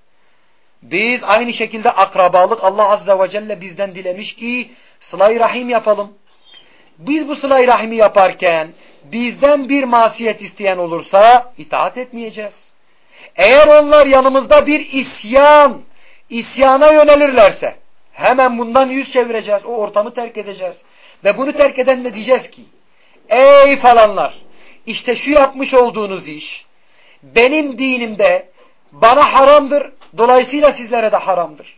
Biz aynı şekilde akrabalık Allah Azze ve Celle bizden dilemiş ki sıla rahim yapalım. Biz bu sıla rahimi yaparken bizden bir masiyet isteyen olursa itaat etmeyeceğiz. Eğer onlar yanımızda bir isyan, isyana yönelirlerse hemen bundan yüz çevireceğiz. O ortamı terk edeceğiz. Ve bunu terk eden de diyeceğiz ki ey falanlar işte şu yapmış olduğunuz iş benim dinimde bana haramdır Dolayısıyla sizlere de haramdır.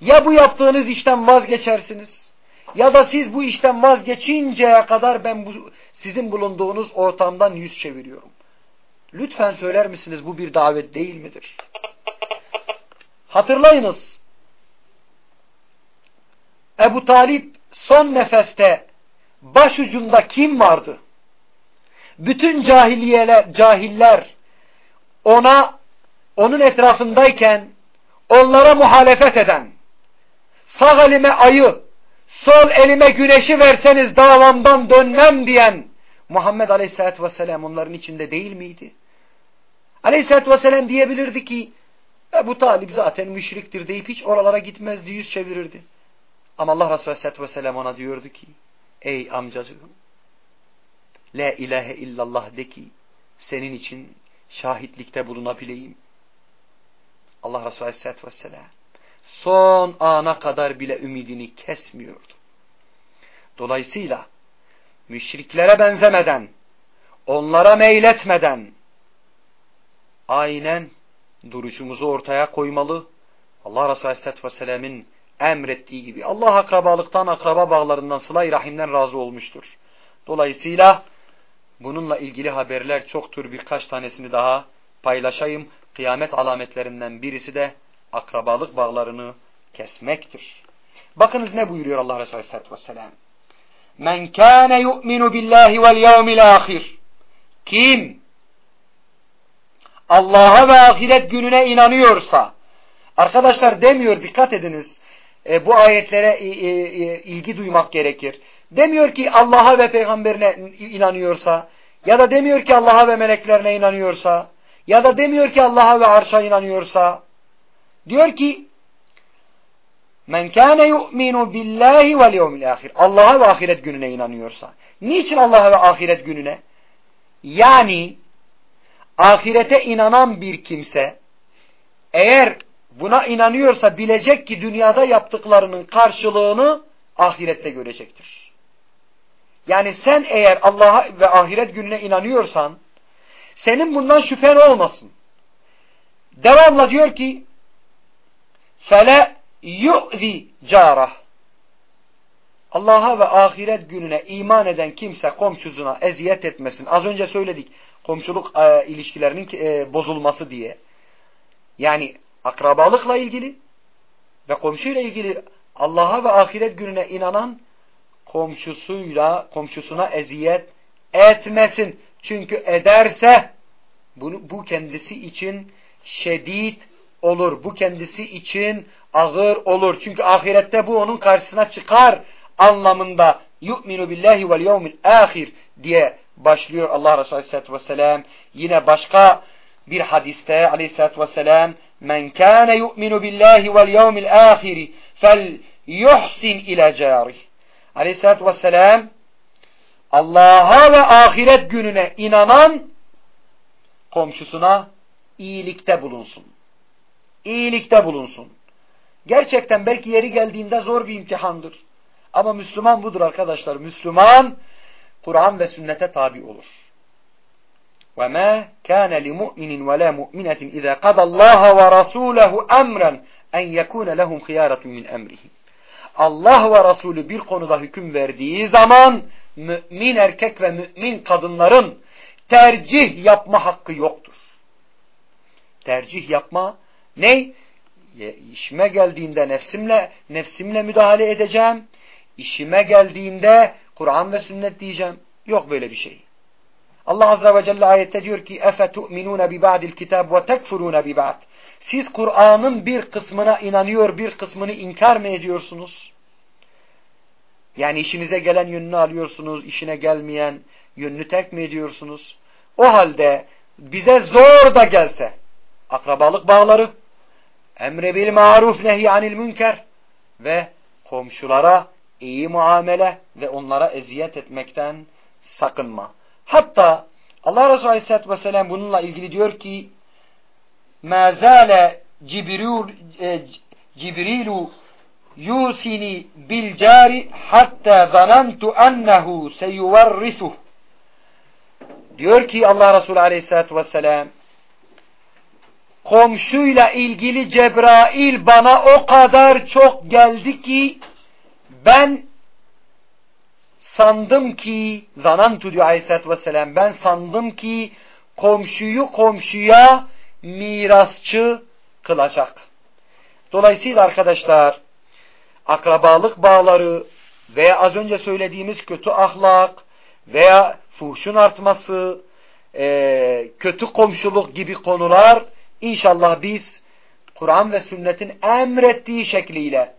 Ya bu yaptığınız işten vazgeçersiniz ya da siz bu işten vazgeçinceye kadar ben bu, sizin bulunduğunuz ortamdan yüz çeviriyorum. Lütfen söyler misiniz bu bir davet değil midir? Hatırlayınız. Ebu Talip son nefeste başucunda kim vardı? Bütün cahiliyeler, cahiller ona onun etrafındayken onlara muhalefet eden sağ elime ayı sol elime güneşi verseniz davamdan dönmem diyen Muhammed Aleyhisselatü Vesselam onların içinde değil miydi? Aleyhisselatü Vesselam diyebilirdi ki bu Talip zaten müşriktir deyip hiç oralara gitmezdi, yüz çevirirdi. Ama Allah Resulü Aleyhisselatü Vesselam ona diyordu ki Ey amcacığım La ilahe illallah de ki senin için şahitlikte bulunabileyim. Allah Resulü Aleyhisselatü Vesselam son ana kadar bile ümidini kesmiyordu. Dolayısıyla müşriklere benzemeden, onlara meyletmeden aynen duruşumuzu ortaya koymalı. Allah Resulü Aleyhisselatü Vesselam'ın emrettiği gibi Allah akrabalıktan, akraba bağlarından, sıla rahimden razı olmuştur. Dolayısıyla bununla ilgili haberler çoktur. Birkaç tanesini daha paylaşayım. Kıyamet alametlerinden birisi de akrabalık bağlarını kesmektir. Bakınız ne buyuruyor Allah Resulü Aleyhisselatü Vesselam. Men kâne yu'minu billahi vel yevmil ahir. Kim Allah'a ve ahiret gününe inanıyorsa, arkadaşlar demiyor dikkat ediniz, e, bu ayetlere e, e, ilgi duymak gerekir. Demiyor ki Allah'a ve peygamberine inanıyorsa, ya da demiyor ki Allah'a ve meleklerine inanıyorsa, ya da demiyor ki Allah'a ve arşa inanıyorsa, diyor ki, Men kâne yu'minu billahi vel yevmil ahir. Allah'a ve ahiret gününe inanıyorsa. Niçin Allah'a ve ahiret gününe? Yani ahirete inanan bir kimse eğer buna inanıyorsa bilecek ki dünyada yaptıklarının karşılığını ahirette görecektir. Yani sen eğer Allah'a ve ahiret gününe inanıyorsan senin bundan şüphen olmasın. Devamla diyor ki fele yu'zi carah Allah'a ve ahiret gününe iman eden kimse komşusuna eziyet etmesin. Az önce söyledik komşuluk e, ilişkilerinin e, bozulması diye. Yani akrabalıkla ilgili ve komşuyla ilgili Allah'a ve ahiret gününe inanan komşusuyla komşusuna eziyet etmesin. Çünkü ederse bunu, bu kendisi için şiddet olur. Bu kendisi için ağır olur. Çünkü ahirette bu onun karşısına çıkar anlamında yu'minu billahi vel yevmil ahir diye başlıyor Allah Resulü Aleyhisselatü Vesselam. Yine başka bir hadiste Aleyhisselatü Vesselam Men kâne yu'minu billahi vel yevmil ahiri fel yuhsin ile carih. Aleyhisselatü Vesselam Allah'a ve ahiret gününe inanan komşusuna iyilikte bulunsun. İyilikte bulunsun. Gerçekten belki yeri geldiğinde zor bir imtihandır. Ama Müslüman budur arkadaşlar. Müslüman Kur'an ve sünnete tabi olur. وَمَا كَانَ لِمُؤْمِنٍ وَلَا مُؤْمِنَةٍ إِذَا قَضَ اللّٰهَ وَرَسُولَهُ أَمْرًا اَنْ يَكُونَ لَهُمْ خِيَارَةٌ مِنْ اَمْرِهِمْ Allah ve Resulü bir konuda hüküm verdiği zaman mümin erkek ve mümin kadınların tercih yapma hakkı yoktur. Tercih yapma ne? İşime geldiğinde nefsimle nefsimle müdahale edeceğim. İşime geldiğinde Kur'an ve sünnet diyeceğim. Yok böyle bir şey. Allah Azze ve Celle ayette diyor ki اَفَتُؤْمِنُونَ بِبَعْدِ الْكِتَابِ وَتَكْفُرُونَ بِبَعْدِ Siz Kur'an'ın bir kısmına inanıyor, bir kısmını inkar mı ediyorsunuz? Yani işinize gelen yönünü alıyorsunuz, işine gelmeyen yönünü terk mi ediyorsunuz? O halde bize zor da gelse akrabalık bağları, emre bil maruf nehi anil münker ve komşulara iyi muamele ve onlara eziyet etmekten sakınma. Hatta Allah Resulü Aleyhisselatü Vesselam bununla ilgili diyor ki مَا زَالَ Cibrilu yusini bil cari hatta zanantu ennehu seyuvarrisuh diyor ki Allah Resulü Aleyhisselatü Vesselam komşuyla ilgili Cebrail bana o kadar çok geldi ki ben sandım ki zanantu diyor aleyhissalatü vesselam ben sandım ki komşuyu komşuya mirasçı kılacak. Dolayısıyla arkadaşlar akrabalık bağları veya az önce söylediğimiz kötü ahlak veya fuhşun artması e, kötü komşuluk gibi konular inşallah biz Kur'an ve sünnetin emrettiği şekliyle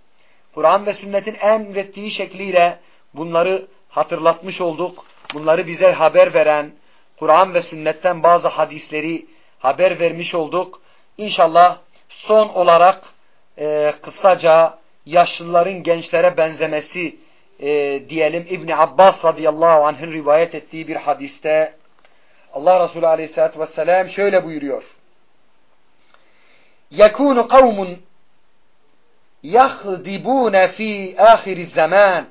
Kur'an ve sünnetin emrettiği şekliyle bunları hatırlatmış olduk. Bunları bize haber veren Kur'an ve sünnetten bazı hadisleri haber vermiş olduk. İnşallah son olarak e, kısaca yaşlıların gençlere benzemesi e, diyelim İbni Abbas radıyallahu anh'ın rivayet ettiği bir hadiste Allah Resulü aleyhissalatü vesselam şöyle buyuruyor. يَكُونُ قَوْمٌ يَخْدِبُونَ فِي آخِرِ الزَّمَانِ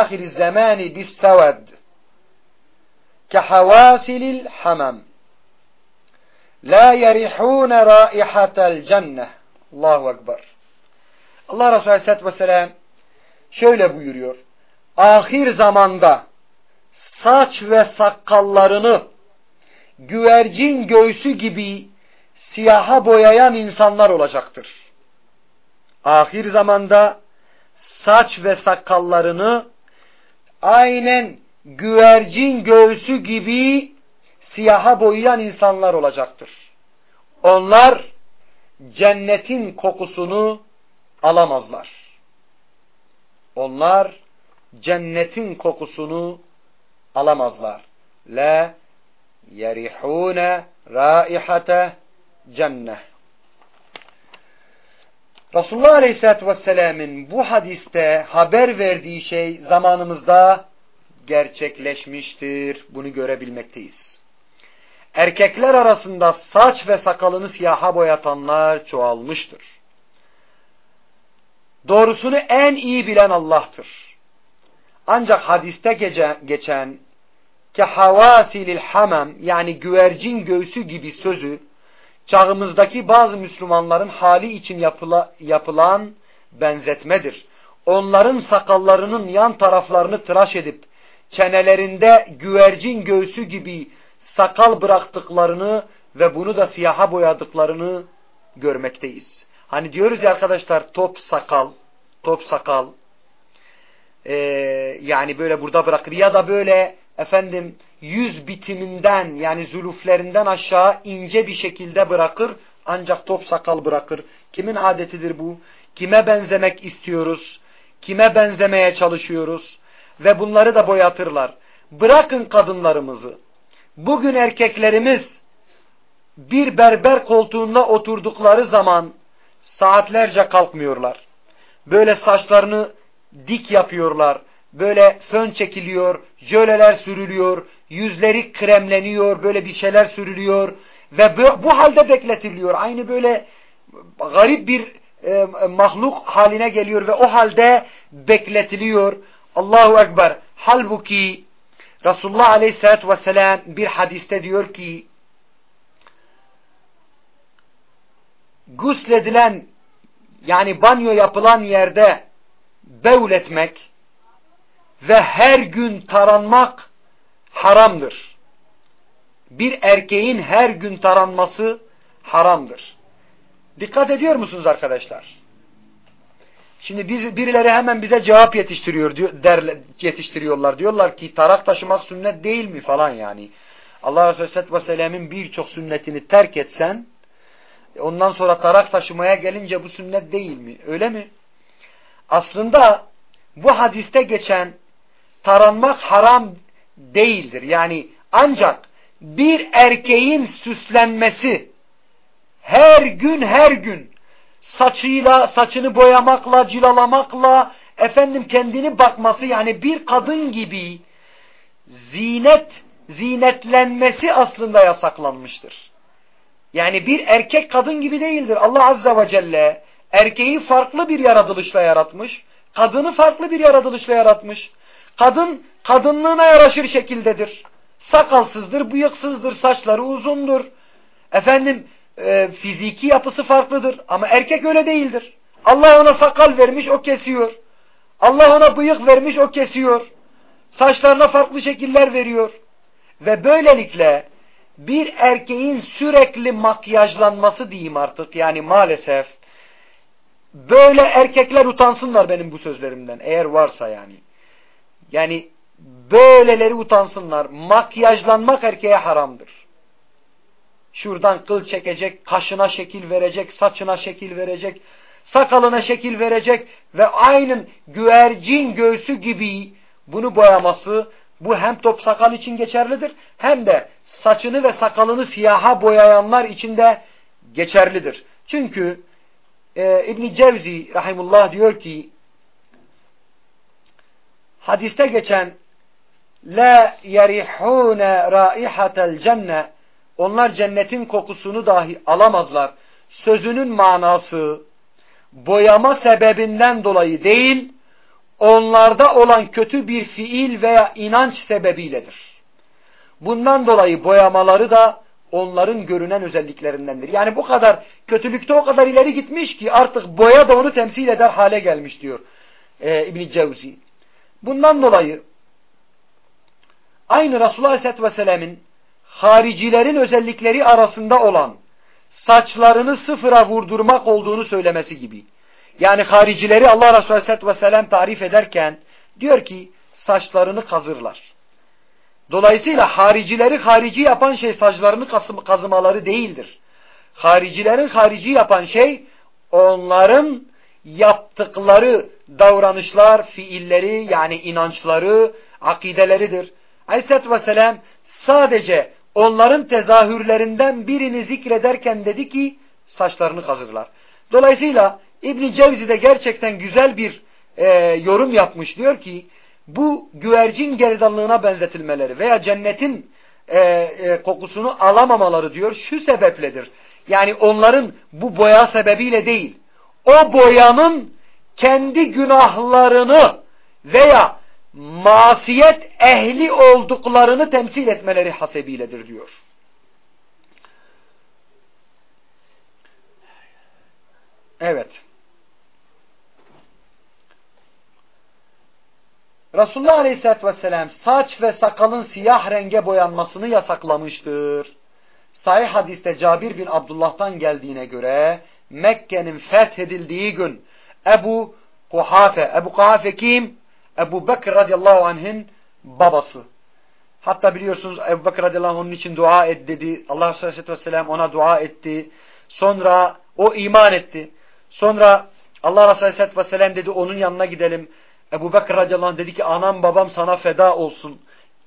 آخِرِ الزَّمَانِ بِالسَّوَدِ كَحَوَاسِلِ الْحَمَمِ لَا يَرِحُونَ رَائِحَةَ الْجَنَّةِ Allahu Ekber. Allah Resulü Aleyhisselatü Vesselam şöyle buyuruyor. Ahir zamanda saç ve sakallarını güvercin göğsü gibi siyaha boyayan insanlar olacaktır. Ahir zamanda saç ve sakallarını aynen güvercin göğsü gibi siyaha boyayan insanlar olacaktır. Onlar cennetin kokusunu alamazlar. Onlar cennetin kokusunu alamazlar. La yerihune raihate cenneh. Resulullah Aleyhisselatü Vesselam'ın bu hadiste haber verdiği şey zamanımızda gerçekleşmiştir. Bunu görebilmekteyiz. Erkekler arasında saç ve sakalını siyaha boyatanlar çoğalmıştır. Doğrusunu en iyi bilen Allah'tır. Ancak hadiste geçen ki havasilil hamam yani güvercin göğsü gibi sözü çağımızdaki bazı Müslümanların hali için yapıla, yapılan benzetmedir. Onların sakallarının yan taraflarını tıraş edip çenelerinde güvercin göğsü gibi sakal bıraktıklarını ve bunu da siyaha boyadıklarını görmekteyiz. Hani diyoruz ya arkadaşlar top sakal, top sakal ee, yani böyle burada bırakır ya da böyle efendim yüz bitiminden yani zuluflerinden aşağı ince bir şekilde bırakır ancak top sakal bırakır. Kimin adetidir bu? Kime benzemek istiyoruz? Kime benzemeye çalışıyoruz? Ve bunları da boyatırlar. Bırakın kadınlarımızı. Bugün erkeklerimiz bir berber koltuğunda oturdukları zaman saatlerce kalkmıyorlar. Böyle saçlarını dik yapıyorlar böyle fön çekiliyor, jöleler sürülüyor, yüzleri kremleniyor, böyle bir şeyler sürülüyor ve bu, halde bekletiliyor. Aynı böyle garip bir e, mahluk haline geliyor ve o halde bekletiliyor. Allahu Ekber. Halbuki Resulullah Aleyhisselatü Vesselam bir hadiste diyor ki gusledilen yani banyo yapılan yerde bevletmek ve her gün taranmak haramdır. Bir erkeğin her gün taranması haramdır. Dikkat ediyor musunuz arkadaşlar? Şimdi biz, birileri hemen bize cevap yetiştiriyor diyor, der, yetiştiriyorlar. Diyorlar ki tarak taşımak sünnet değil mi falan yani. Allah Resulü Aleyhisselatü Vesselam'ın birçok sünnetini terk etsen ondan sonra tarak taşımaya gelince bu sünnet değil mi? Öyle mi? Aslında bu hadiste geçen taranmak haram değildir. Yani ancak bir erkeğin süslenmesi her gün her gün saçıyla, saçını boyamakla, cilalamakla efendim kendini bakması yani bir kadın gibi zinet, zinetlenmesi aslında yasaklanmıştır. Yani bir erkek kadın gibi değildir. Allah Azze ve Celle erkeği farklı bir yaratılışla yaratmış, kadını farklı bir yaratılışla yaratmış. Kadın kadınlığına yaraşır şekildedir. Sakalsızdır, bıyıksızdır, saçları uzundur. Efendim e, fiziki yapısı farklıdır ama erkek öyle değildir. Allah ona sakal vermiş o kesiyor. Allah ona bıyık vermiş o kesiyor. Saçlarına farklı şekiller veriyor. Ve böylelikle bir erkeğin sürekli makyajlanması diyeyim artık yani maalesef böyle erkekler utansınlar benim bu sözlerimden eğer varsa yani. Yani böyleleri utansınlar. Makyajlanmak erkeğe haramdır. şuradan kıl çekecek, kaşına şekil verecek, saçına şekil verecek, sakalına şekil verecek ve aynen güvercin göğsü gibi bunu boyaması bu hem top sakal için geçerlidir hem de saçını ve sakalını siyaha boyayanlar için de geçerlidir. Çünkü e, İbn Cevzi rahimullah diyor ki hadiste geçen la yerihune raihatel cenne onlar cennetin kokusunu dahi alamazlar. Sözünün manası boyama sebebinden dolayı değil, onlarda olan kötü bir fiil veya inanç sebebiyledir. Bundan dolayı boyamaları da onların görünen özelliklerindendir. Yani bu kadar kötülükte o kadar ileri gitmiş ki artık boya da onu temsil eder hale gelmiş diyor e, İbn-i Cevzi. Bundan dolayı aynı Resulullah Aleyhisselatü Vesselam'ın haricilerin özellikleri arasında olan saçlarını sıfıra vurdurmak olduğunu söylemesi gibi. Yani haricileri Allah Resulü Aleyhisselatü Vesselam tarif ederken diyor ki saçlarını kazırlar. Dolayısıyla haricileri harici yapan şey saçlarını kazımaları değildir. Haricilerin harici yapan şey onların yaptıkları davranışlar, fiilleri yani inançları, akideleridir. Aleyhisselatü Vesselam sadece onların tezahürlerinden birini zikrederken dedi ki saçlarını kazırlar. Dolayısıyla İbn Cevzi de gerçekten güzel bir e, yorum yapmış. Diyor ki bu güvercin gerdanlığına benzetilmeleri veya cennetin e, e, kokusunu alamamaları diyor şu sebepledir. Yani onların bu boya sebebiyle değil. O boyanın kendi günahlarını veya masiyet ehli olduklarını temsil etmeleri hasebiyledir diyor. Evet. Resulullah Aleyhisselatü Vesselam saç ve sakalın siyah renge boyanmasını yasaklamıştır. Sahih hadiste Cabir bin Abdullah'tan geldiğine göre Mekke'nin fethedildiği gün Ebu Kuhafe, Ebu Kuhafe kim? Ebu Bekir radıyallahu anh'ın babası. Hatta biliyorsunuz Ebu Bekir radıyallahu onun için dua et dedi. Allah Resulü aleyhisselatü vesselam ona dua etti. Sonra o iman etti. Sonra Allah Resulü aleyhisselatü vesselam dedi onun yanına gidelim. Ebu Bekir radıyallahu anh dedi ki anam babam sana feda olsun.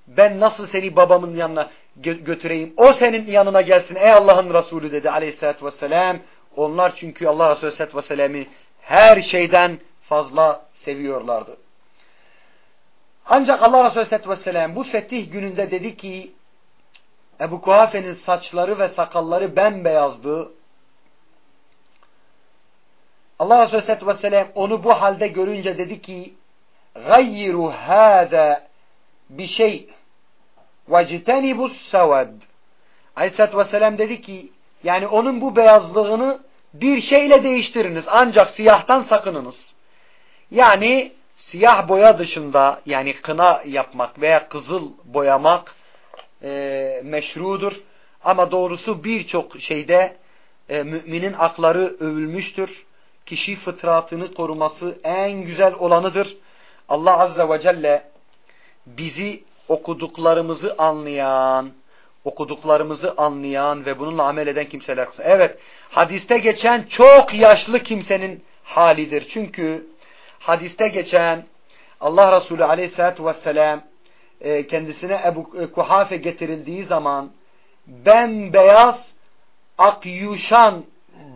Ben nasıl seni babamın yanına gö götüreyim? O senin yanına gelsin ey Allah'ın Resulü dedi aleyhissalatü vesselam. Onlar çünkü Allah Resulü aleyhissalatü vesselam'ı her şeyden fazla seviyorlardı. Ancak Allah Resulü aleyhissalatü vesselam bu fetih gününde dedi ki Ebu Kuhafe'nin saçları ve sakalları bembeyazdı. Allah Resulü aleyhissalatü vesselam onu bu halde görünce dedi ki hâze bir şey vectenibus sevad. Aleyhisselatü Vesselam dedi ki yani onun bu beyazlığını bir şeyle değiştiriniz ancak siyahtan sakınınız. Yani siyah boya dışında yani kına yapmak veya kızıl boyamak e, meşrudur. Ama doğrusu birçok şeyde e, müminin akları övülmüştür. Kişi fıtratını koruması en güzel olanıdır. Allah Azze ve Celle bizi okuduklarımızı anlayan, okuduklarımızı anlayan ve bununla amel eden kimseler. Evet, hadiste geçen çok yaşlı kimsenin halidir. Çünkü hadiste geçen Allah Resulü aleyhissalatü vesselam e, kendisine Ebu Kuhafe getirildiği zaman bembeyaz akyuşan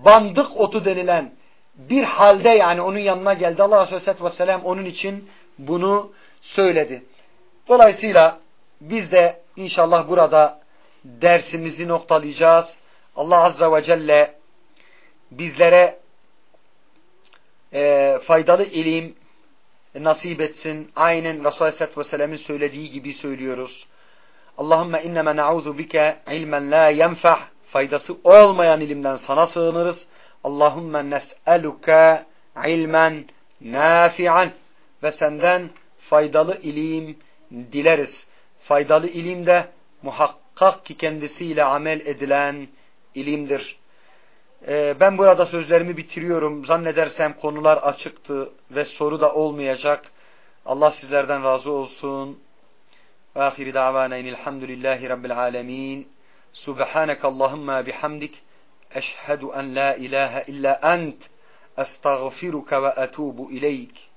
bandık otu denilen bir halde yani onun yanına geldi. Allah Resulü aleyhissalatü vesselam onun için bunu söyledi. Dolayısıyla biz de inşallah burada dersimizi noktalayacağız. Allah Azze ve Celle bizlere e, faydalı ilim nasip etsin. Aynen Resulullah Aleyhisselatü Vesselam'ın söylediği gibi söylüyoruz. Allahümme inneme na'udhu bike ilmen la yenfah faydası olmayan ilimden sana sığınırız. Allahümme nes'eluke ilmen nafi'an ve senden faydalı ilim dileriz. Faydalı ilim de muhakkak ki kendisiyle amel edilen ilimdir. Ee, ben burada sözlerimi bitiriyorum. Zannedersem konular açıktı ve soru da olmayacak. Allah sizlerden razı olsun. Ve ahiri davana inilhamdülillahi rabbil alemin. Subhaneke Allahumma bihamdik eşhedü en la ilahe illa ent estağfiruke ve etubu ileyk.